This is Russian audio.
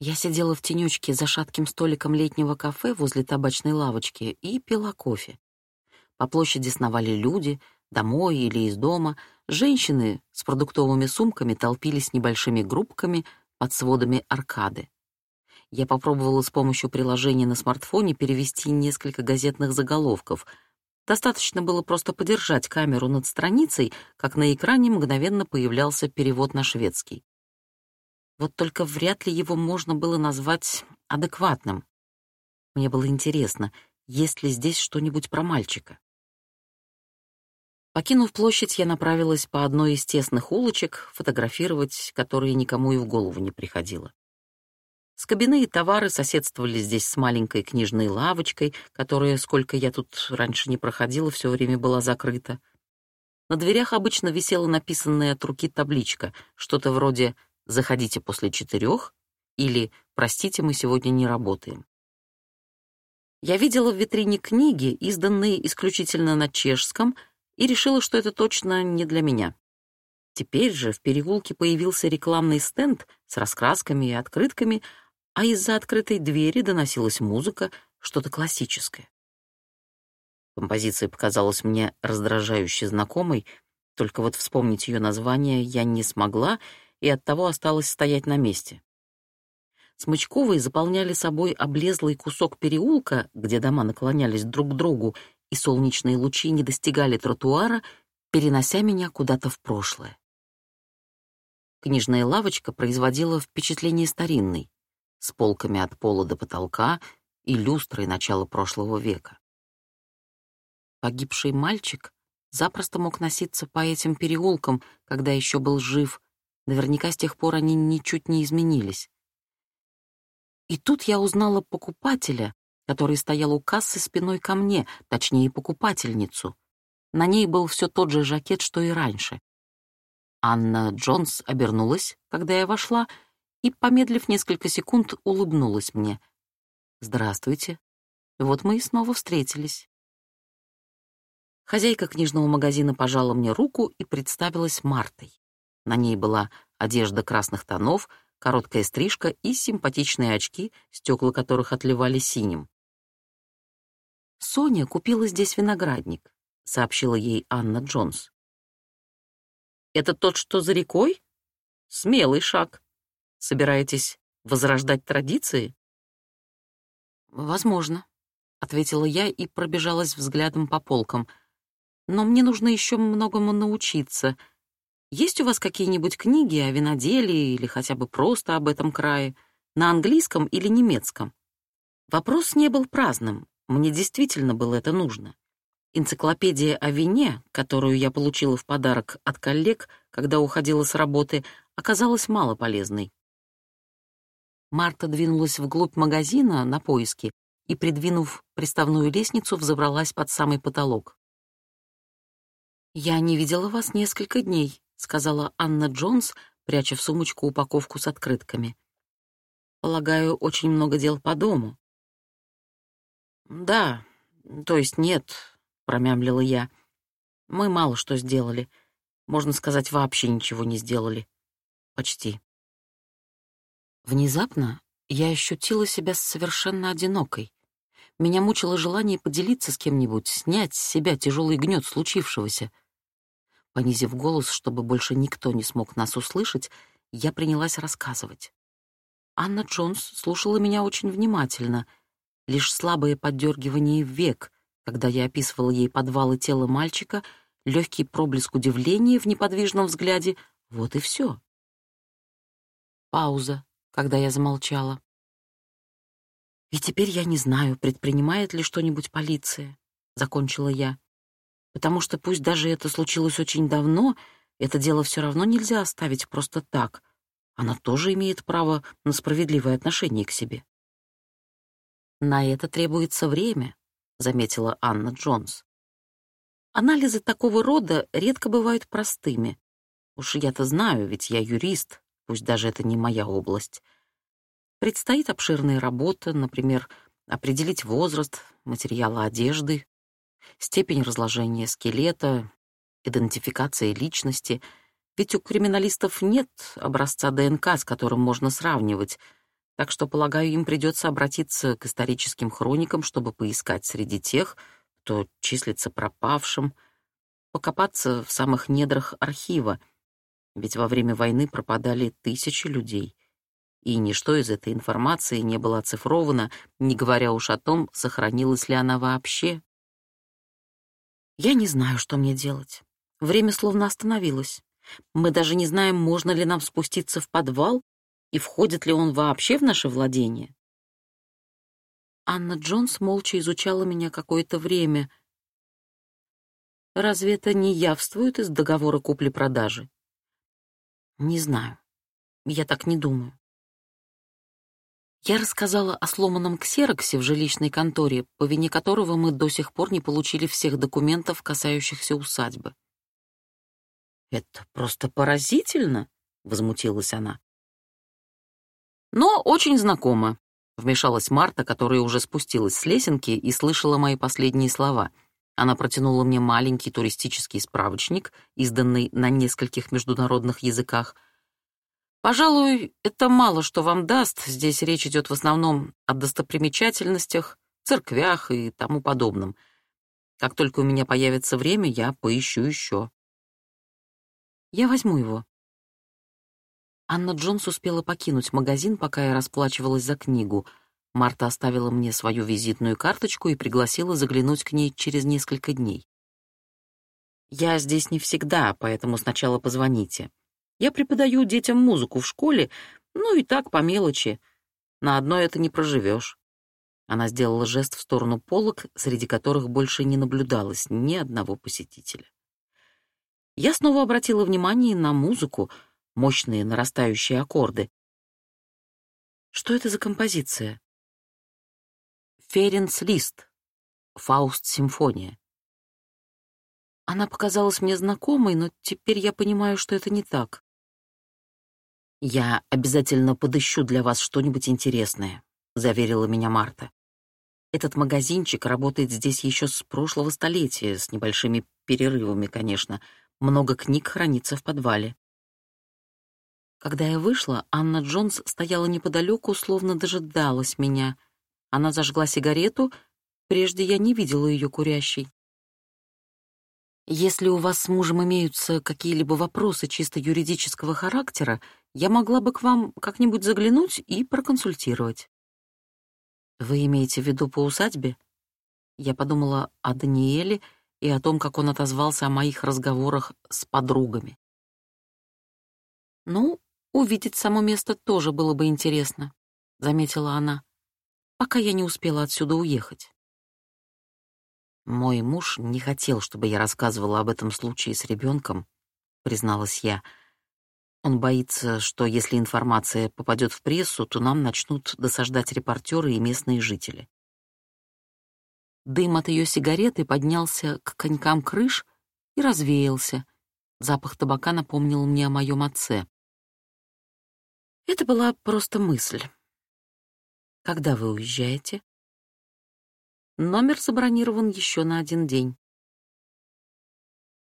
Я сидела в тенечке за шатким столиком летнего кафе возле табачной лавочки и пила кофе. По площади сновали люди, домой или из дома. Женщины с продуктовыми сумками толпились небольшими группками под сводами аркады. Я попробовала с помощью приложения на смартфоне перевести несколько газетных заголовков. Достаточно было просто подержать камеру над страницей, как на экране мгновенно появлялся перевод на шведский. Вот только вряд ли его можно было назвать адекватным. Мне было интересно, есть ли здесь что-нибудь про мальчика. Покинув площадь, я направилась по одной из тесных улочек, фотографировать, которые никому и в голову не приходило. Скобяные товары соседствовали здесь с маленькой книжной лавочкой, которая, сколько я тут раньше не проходила, все время была закрыта. На дверях обычно висела написанная от руки табличка, что-то вроде «Заходите после четырех» или «Простите, мы сегодня не работаем». Я видела в витрине книги, изданные исключительно на чешском, и решила, что это точно не для меня. Теперь же в переулке появился рекламный стенд с раскрасками и открытками, а из-за открытой двери доносилась музыка, что-то классическое. Композиция показалась мне раздражающе знакомой, только вот вспомнить ее название я не смогла и оттого осталась стоять на месте. Смычковые заполняли собой облезлый кусок переулка, где дома наклонялись друг к другу, и солнечные лучи не достигали тротуара, перенося меня куда-то в прошлое. Книжная лавочка производила впечатление старинной, с полками от пола до потолка и люстрой начала прошлого века. Погибший мальчик запросто мог носиться по этим переулкам, когда еще был жив, наверняка с тех пор они ничуть не изменились. И тут я узнала покупателя, который стоял у кассы спиной ко мне, точнее, покупательницу. На ней был все тот же жакет, что и раньше. Анна Джонс обернулась, когда я вошла, и, помедлив несколько секунд, улыбнулась мне. «Здравствуйте. Вот мы и снова встретились». Хозяйка книжного магазина пожала мне руку и представилась Мартой. На ней была одежда красных тонов, короткая стрижка и симпатичные очки, стекла которых отливали синим. «Соня купила здесь виноградник», — сообщила ей Анна Джонс. «Это тот, что за рекой? Смелый шаг. Собираетесь возрождать традиции?» «Возможно», — ответила я и пробежалась взглядом по полкам. «Но мне нужно еще многому научиться. Есть у вас какие-нибудь книги о виноделии или хотя бы просто об этом крае, на английском или немецком?» Вопрос не был праздным. Мне действительно было это нужно. Энциклопедия о вине, которую я получила в подарок от коллег, когда уходила с работы, оказалась мало полезной. Марта двинулась вглубь магазина на поиски и, придвинув приставную лестницу, взобралась под самый потолок. «Я не видела вас несколько дней», — сказала Анна Джонс, пряча в сумочку упаковку с открытками. «Полагаю, очень много дел по дому». «Да, то есть нет», — промямлила я. «Мы мало что сделали. Можно сказать, вообще ничего не сделали. Почти». Внезапно я ощутила себя совершенно одинокой. Меня мучило желание поделиться с кем-нибудь, снять с себя тяжелый гнет случившегося. Понизив голос, чтобы больше никто не смог нас услышать, я принялась рассказывать. Анна Джонс слушала меня очень внимательно — Лишь слабое поддергивание век, когда я описывала ей подвалы тела мальчика, легкий проблеск удивления в неподвижном взгляде — вот и все. Пауза, когда я замолчала. «И теперь я не знаю, предпринимает ли что-нибудь полиция», — закончила я. «Потому что пусть даже это случилось очень давно, это дело все равно нельзя оставить просто так. Она тоже имеет право на справедливое отношение к себе». «На это требуется время», — заметила Анна Джонс. «Анализы такого рода редко бывают простыми. Уж я-то знаю, ведь я юрист, пусть даже это не моя область. Предстоит обширная работа, например, определить возраст, материала одежды, степень разложения скелета, идентификация личности, ведь у криминалистов нет образца ДНК, с которым можно сравнивать, Так что, полагаю, им придется обратиться к историческим хроникам, чтобы поискать среди тех, кто числится пропавшим, покопаться в самых недрах архива, ведь во время войны пропадали тысячи людей, и ничто из этой информации не было оцифровано, не говоря уж о том, сохранилась ли она вообще. Я не знаю, что мне делать. Время словно остановилось. Мы даже не знаем, можно ли нам спуститься в подвал и входит ли он вообще в наше владение. Анна Джонс молча изучала меня какое-то время. Разве это не явствует из договора купли-продажи? Не знаю. Я так не думаю. Я рассказала о сломанном ксероксе в жилищной конторе, по вине которого мы до сих пор не получили всех документов, касающихся усадьбы. «Это просто поразительно!» — возмутилась она. «Но очень знакомо», — вмешалась Марта, которая уже спустилась с лесенки и слышала мои последние слова. Она протянула мне маленький туристический справочник, изданный на нескольких международных языках, Пожалуй, это мало что вам даст. Здесь речь идет в основном о достопримечательностях, церквях и тому подобном. Как только у меня появится время, я поищу еще. Я возьму его. Анна Джонс успела покинуть магазин, пока я расплачивалась за книгу. Марта оставила мне свою визитную карточку и пригласила заглянуть к ней через несколько дней. «Я здесь не всегда, поэтому сначала позвоните», я преподаю детям музыку в школе, ну и так по мелочи. На одно это не проживешь. Она сделала жест в сторону полок, среди которых больше не наблюдалось ни одного посетителя. Я снова обратила внимание на музыку, мощные нарастающие аккорды. Что это за композиция? Ференц Лист. Фауст-симфония. Она показалась мне знакомой, но теперь я понимаю, что это не так. «Я обязательно подыщу для вас что-нибудь интересное», — заверила меня Марта. «Этот магазинчик работает здесь еще с прошлого столетия, с небольшими перерывами, конечно. Много книг хранится в подвале». Когда я вышла, Анна Джонс стояла неподалеку, словно дожидалась меня. Она зажгла сигарету, прежде я не видела ее курящей. Если у вас с мужем имеются какие-либо вопросы чисто юридического характера, я могла бы к вам как-нибудь заглянуть и проконсультировать. Вы имеете в виду по усадьбе? Я подумала о Даниэле и о том, как он отозвался о моих разговорах с подругами. Ну, увидеть само место тоже было бы интересно, заметила она, пока я не успела отсюда уехать. Мой муж не хотел, чтобы я рассказывала об этом случае с ребенком, призналась я. Он боится, что если информация попадет в прессу, то нам начнут досаждать репортеры и местные жители. Дым от ее сигареты поднялся к конькам крыш и развеялся. Запах табака напомнил мне о моем отце. Это была просто мысль. Когда вы уезжаете? Номер забронирован еще на один день.